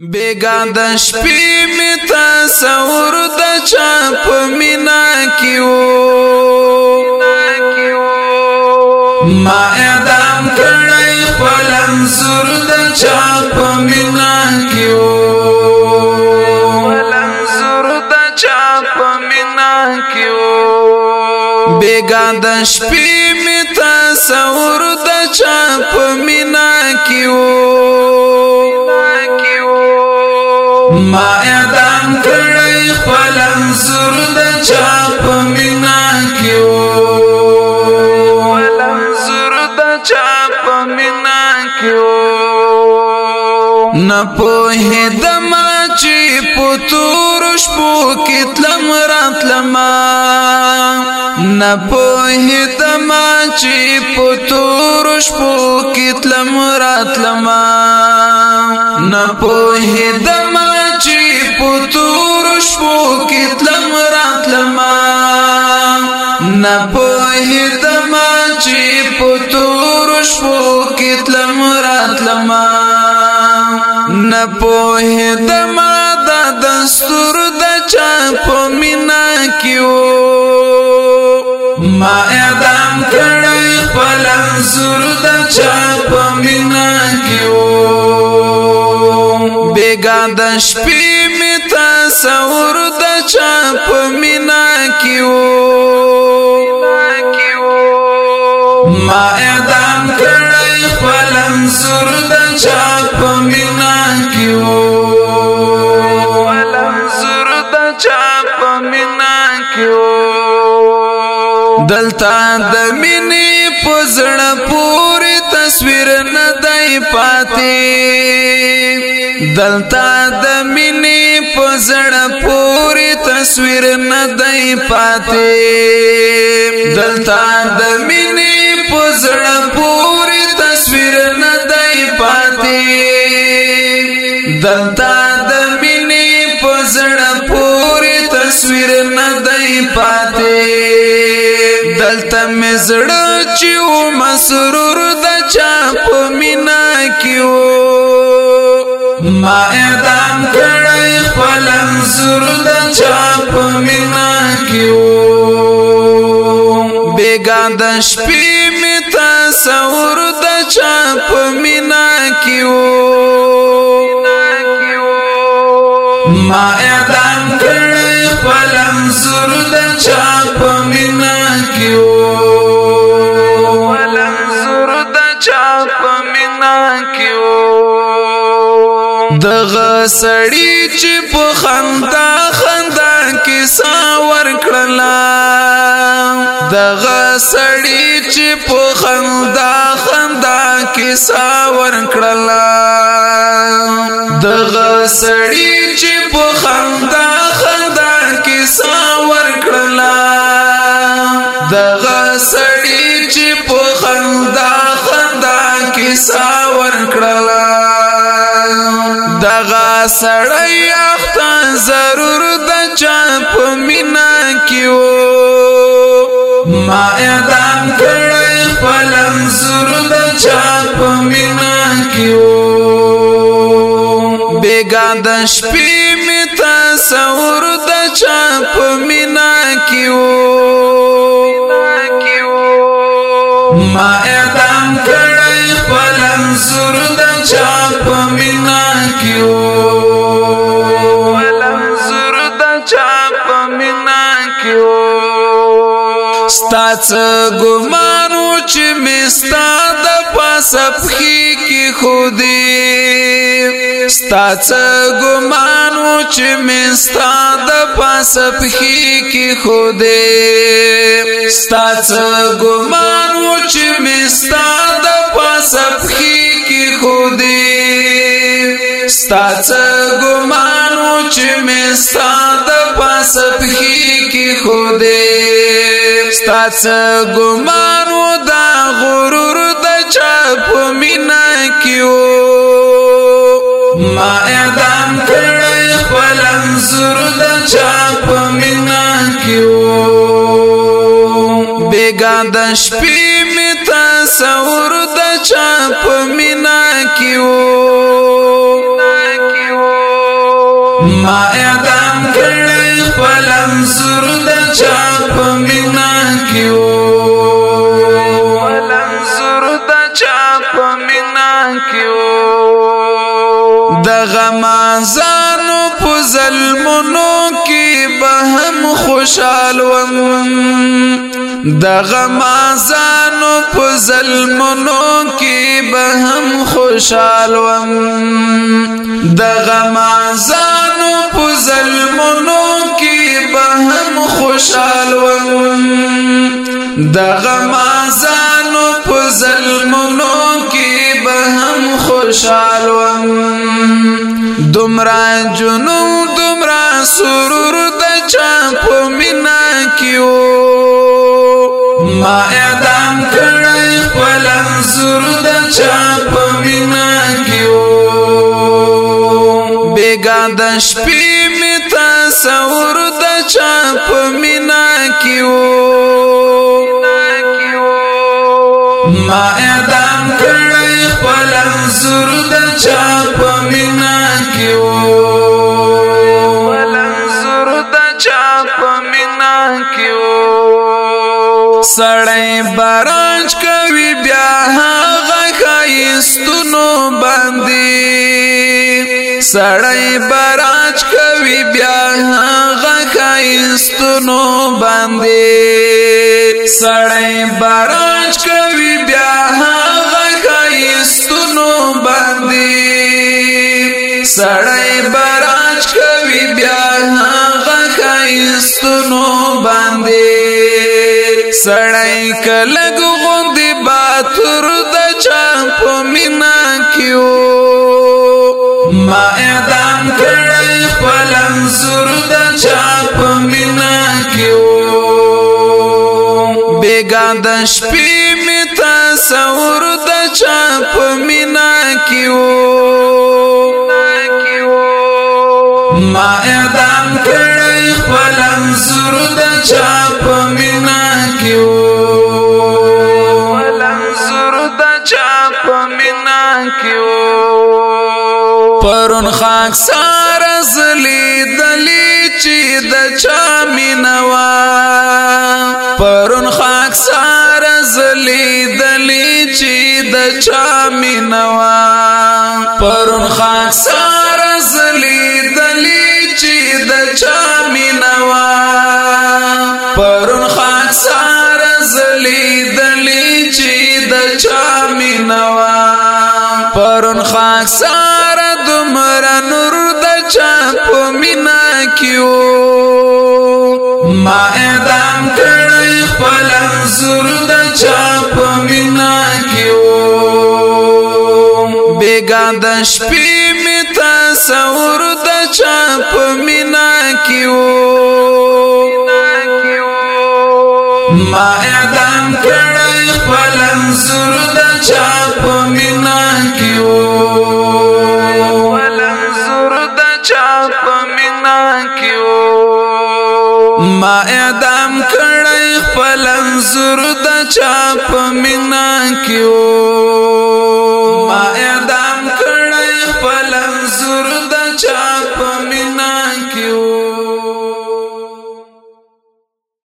بیگا د شپې می تصور د چا په مینا کیو ما ادم کړی خپل انصور د چا په مینا کیو بیگا د شپې می تصور د چا په مینا کیو ما اعدام کړی خپل انصر د چا په مینا کې و انصر د چا په مینا کې و نه په هدم چې پتور شپو کې تلم راتلم نه په هدم چې پتور شپو کې تلم راتلم نه په هدم شپو کې تلم راتلم نه پوهیر د ما چې په تور شپو کې تلم راتلم نه پوهیر د ما د دستور د چا په مینا کې ما اعدام کړی خپل انصر د چا په مینا کې بیګا د شپې تصور د چا په مینا کې وو ما اعدام کړی خپل انصر د چا په مینا کې وو انصر د چا په مینا کې وو دلته د مینې په زړه پورې تصویر نه دی پاتې دلته د مینې پزړ پوری تصویر ندی پاتې دلتا د مینې پزړ پوری تصویر ندی پاتې دلتا د مینې پزړ پوری تصویر ندی پاتې دلتا مې زړه چې مسرور د چا په مینا کیو ما اعدام کړی خپل انزور د چاپ مینا کیو بیگا د شپې می تصور د چاپ مینا کیو ما اعدام کړی خپل انزور د چاپ مینا کیو دغه سړی چې په خندا خندا کیسه ورکړلا دغه سړی چې په خندا خندا کیسه ورکړلا دغه سړی چې په خندا خندا کیسه ورکړلا دغه سړی چې په خندا خندا کیسه ورکړلا دغه سړی اخته ضرور د چا په مینا کې و ما اعدام کړی خپل انزور د چا په مینا کې و بیګا د شپې می تصور د چا په مینا کې و ما اعدام کړی خپل انزور د چا په مینا کیو لنظر د چا په مینا کیو ستاڅ ګمانو چې مستا د پاسپخي کی خودي ستاڅ ګمانو چې مستا د پاسپخي کی خودي ستاڅ ګمانو چې مستا د ستاڅ ګمانو چې مې ستاد پاس پخې کې خو دې ستاڅ ګمانو دا غرور د چا په مینا کېو ما اعدام کړې خپل انزور د چا په مینا کېو بیګا د شپې مې تصور د چا په مینا کېو ما اعدام کړل پلم سر د چا په مینا کیو پلم سر د چا په مینا کیو د غمازانو په ظلمونو کې به هم خوشحال وم د غمازانو په ظلمونو کې به هم خوشحال وم د غمازانو په ظلمونو کې به هم خوشحال وم د غمازانو په ظلمونو کې به هم خوشحال وم دومره جنون دومره سرور د چا په مینا کې سر د چا په مینا کیو بیگا د شپې می تصور د چا په مینا کیو ما اعدام کړی خپل سر د چا په مینا سړی برانچ کوي بیا هغه خیستونو باندې سړی برانچ کوي بیا هغه خیستونو باندې سړی برانچ کوي بیا هغه خیستونو باندې سړی برانچ سړی کلګ غوند باتور د چا په مینا کیو ما اعدام کړی خپل انصر د چا په مینا کیو بیگا د شپې می تصور د چا په مینا کیو ما اعدام کړی خپل انصر د چا په کیو پرون خاک سار زلی دلی چی د چا مینوا پرون خاک سار زلی دلی چی د چا مینوا پرون خاک سار پرون خاکسار دمر نور د چا په مینا کیو ما اعدام کړی خپل زور د چا په مینا کیو بیگا د شپې می تصور د چا په مینا کیو ما اعدام کړی خپل زور د چا په ما اعدام کړی خپل انزور د چا په مینا کې ما اعدام